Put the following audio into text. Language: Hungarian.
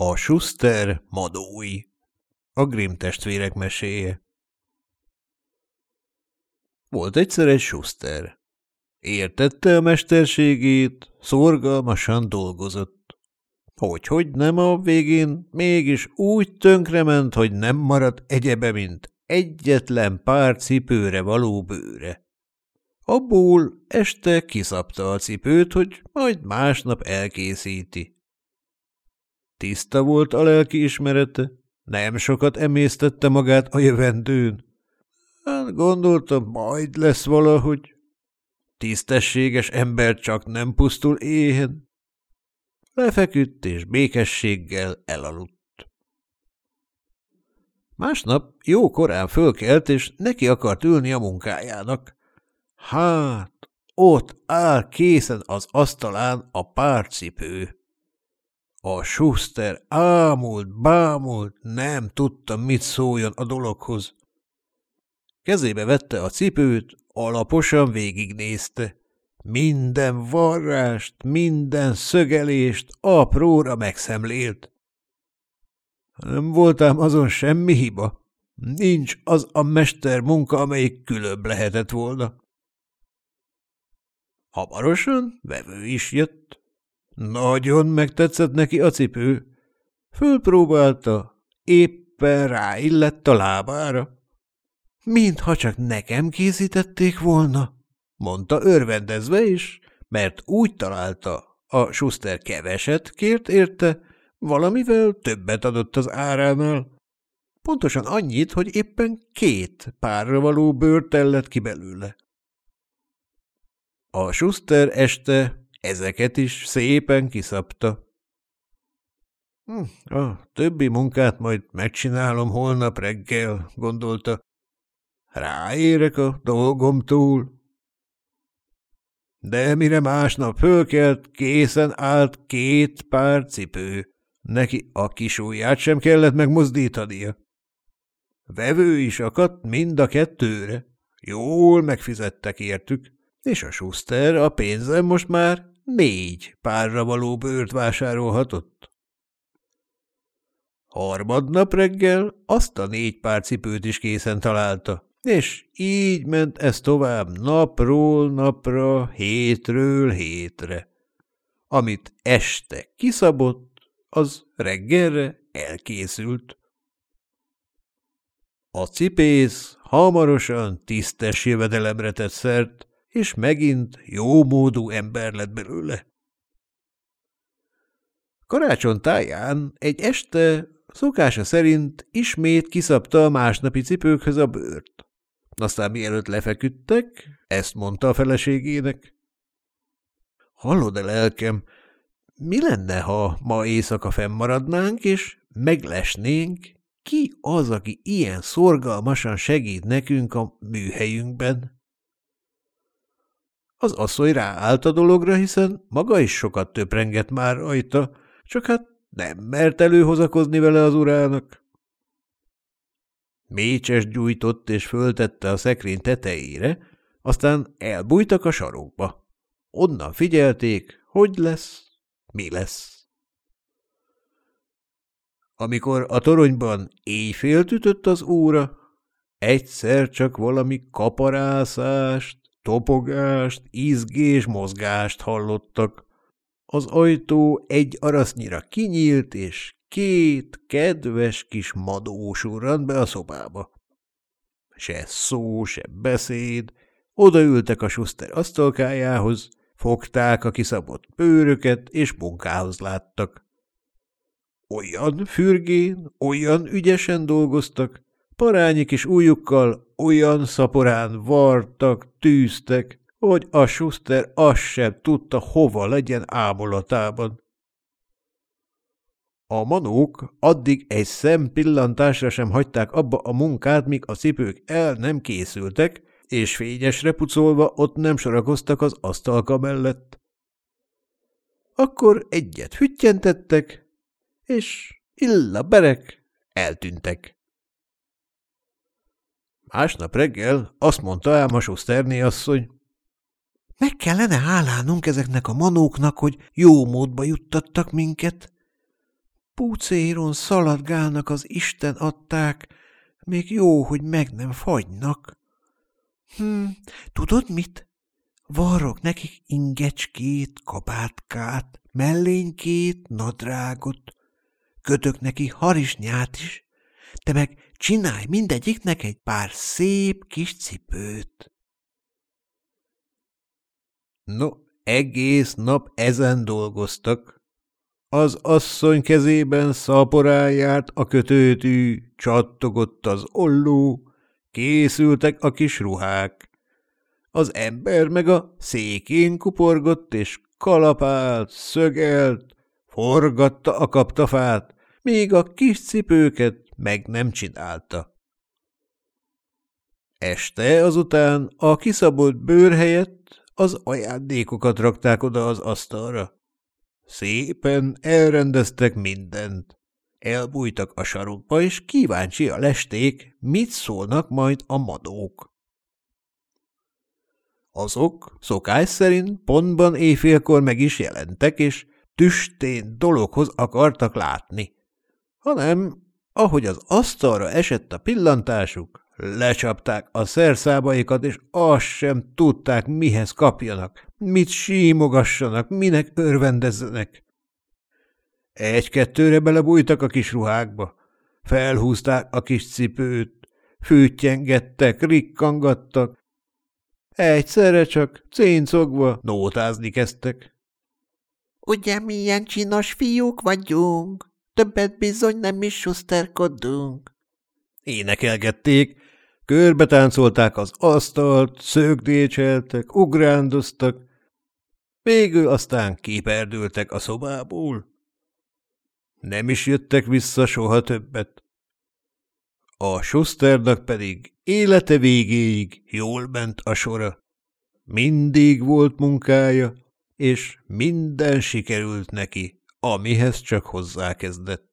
A Schuster madói A Grimm testvérek meséje Volt egyszer egy Schuster. Értette a mesterségét, szorgalmasan dolgozott. Hogy-hogy nem a végén mégis úgy tönkrement, hogy nem maradt egyebe, mint egyetlen pár cipőre való bőre. Abból este kiszapta a cipőt, hogy majd másnap elkészíti. Tiszta volt a lelki ismerete, nem sokat emésztette magát a jövendőn. Hát gondoltam, majd lesz valahogy. Tisztességes ember csak nem pusztul éhen. Lefeküdt és békességgel elaludt. Másnap jó korán fölkelt, és neki akart ülni a munkájának. Hát, ott áll készen az asztalán a párcipő. A Schuster ámult, bámult, nem tudta, mit szóljon a dologhoz. Kezébe vette a cipőt, alaposan végignézte. Minden varrást, minden szögelést apróra megszemlélt. Nem voltám azon semmi hiba. Nincs az a mester munka, amelyik különb lehetett volna. Hamarosan vevő is jött. Nagyon megtetszett neki a cipő. Fölpróbálta, éppen ráillett a lábára. Mintha csak nekem készítették volna, mondta örvendezve is, mert úgy találta, a Schuster keveset kért érte, valamivel többet adott az áránál. Pontosan annyit, hogy éppen két párra való bőrt ki belőle. A Schuster este ezeket is szépen kiszapta. Hm, a többi munkát majd megcsinálom holnap reggel, gondolta. Ráérek a dolgom túl. De mire másnap fölkelt, készen állt két pár cipő. Neki a kis ujját sem kellett megmozdítania. Vevő is akadt mind a kettőre. Jól megfizettek értük és a Schuster a pénzem most már négy párra való bőrt vásárolhatott. Harmadnap reggel azt a négy pár cipőt is készen találta, és így ment ez tovább napról napra, hétről hétre. Amit este kiszabott, az reggelre elkészült. A cipész hamarosan tisztes jövedelemre tett szert, és megint jómódú ember lett belőle. Karácsony táján egy este szokása szerint ismét kiszabta a másnapi cipőkhöz a bőrt. Aztán mielőtt lefeküdtek, ezt mondta a feleségének. Hallod-e, lelkem, mi lenne, ha ma éjszaka fennmaradnánk, és meglesnénk, ki az, aki ilyen szorgalmasan segít nekünk a műhelyünkben? Az asszony ráállt a dologra, hiszen maga is sokat töprengett már rajta, csak hát nem mert előhozakozni vele az urának. Mécses gyújtott és föltette a szekrény tetejére, aztán elbújtak a sarokba. Onnan figyelték, hogy lesz, mi lesz. Amikor a toronyban éjfél ütött az óra, egyszer csak valami kaparászást, Topogást, izgés, mozgást hallottak. Az ajtó egy arasznyira kinyílt, és két kedves kis madó surrant be a szobába. Se szó, se beszéd, odaültek a suszter asztalkájához, fogták a kiszabott bőröket, és munkához láttak. Olyan fürgén, olyan ügyesen dolgoztak, Parányi kis ujjukkal olyan szaporán vartak, tűztek, hogy a Schuster azt sem tudta, hova legyen ámulatában. A manók addig egy szempillantásra sem hagyták abba a munkát, míg a cipők el nem készültek, és fényesre pucolva ott nem sorakoztak az asztalka mellett. Akkor egyet füttyentettek, és illa berek eltűntek. Másnap reggel azt mondta ám a Suszterné asszony, meg kellene hálálnunk ezeknek a manóknak, hogy jó módba juttattak minket. Púcéron szaladgálnak az Isten adták, még jó, hogy meg nem fagynak. Hm, tudod mit? Varrok nekik ingecskét, kabátkát, mellénykét, nadrágot, kötök neki harisnyát is, te meg csinálj mindegyiknek egy pár szép kis cipőt. No, egész nap ezen dolgoztak. Az asszony kezében szaporán a kötőtű, csattogott az olló, készültek a kis ruhák. Az ember meg a székén kuporgott és kalapált, szögelt, forgatta a kaptafát, még a kis cipőket meg nem csinálta. Este azután a kiszabott bőr helyett az ajándékokat rakták oda az asztalra. Szépen elrendeztek mindent. Elbújtak a sarokba, és kíváncsi a lesték, mit szólnak majd a madók. Azok szokás szerint pontban éjfélkor meg is jelentek, és tüstén dologhoz akartak látni, hanem ahogy az asztalra esett a pillantásuk, lecsapták a szerszábaikat, és azt sem tudták, mihez kapjanak, mit símogassanak, minek örvendezzenek. Egy-kettőre belebújtak a kis ruhákba, felhúzták a kis cipőt, fűtyengettek, rikkangattak, egyszerre csak céncogva nótázni kezdtek. – Ugye milyen csinos fiúk vagyunk? Többet bizony nem is suszterkodunk. Énekelgették, körbe táncolták az asztalt, szögdécseltek, ugrándoztak, végül aztán kiperdültek a szobából. Nem is jöttek vissza soha többet. A Schusternak pedig élete végéig jól ment a sora. Mindig volt munkája, és minden sikerült neki amihez csak hozzákezdett.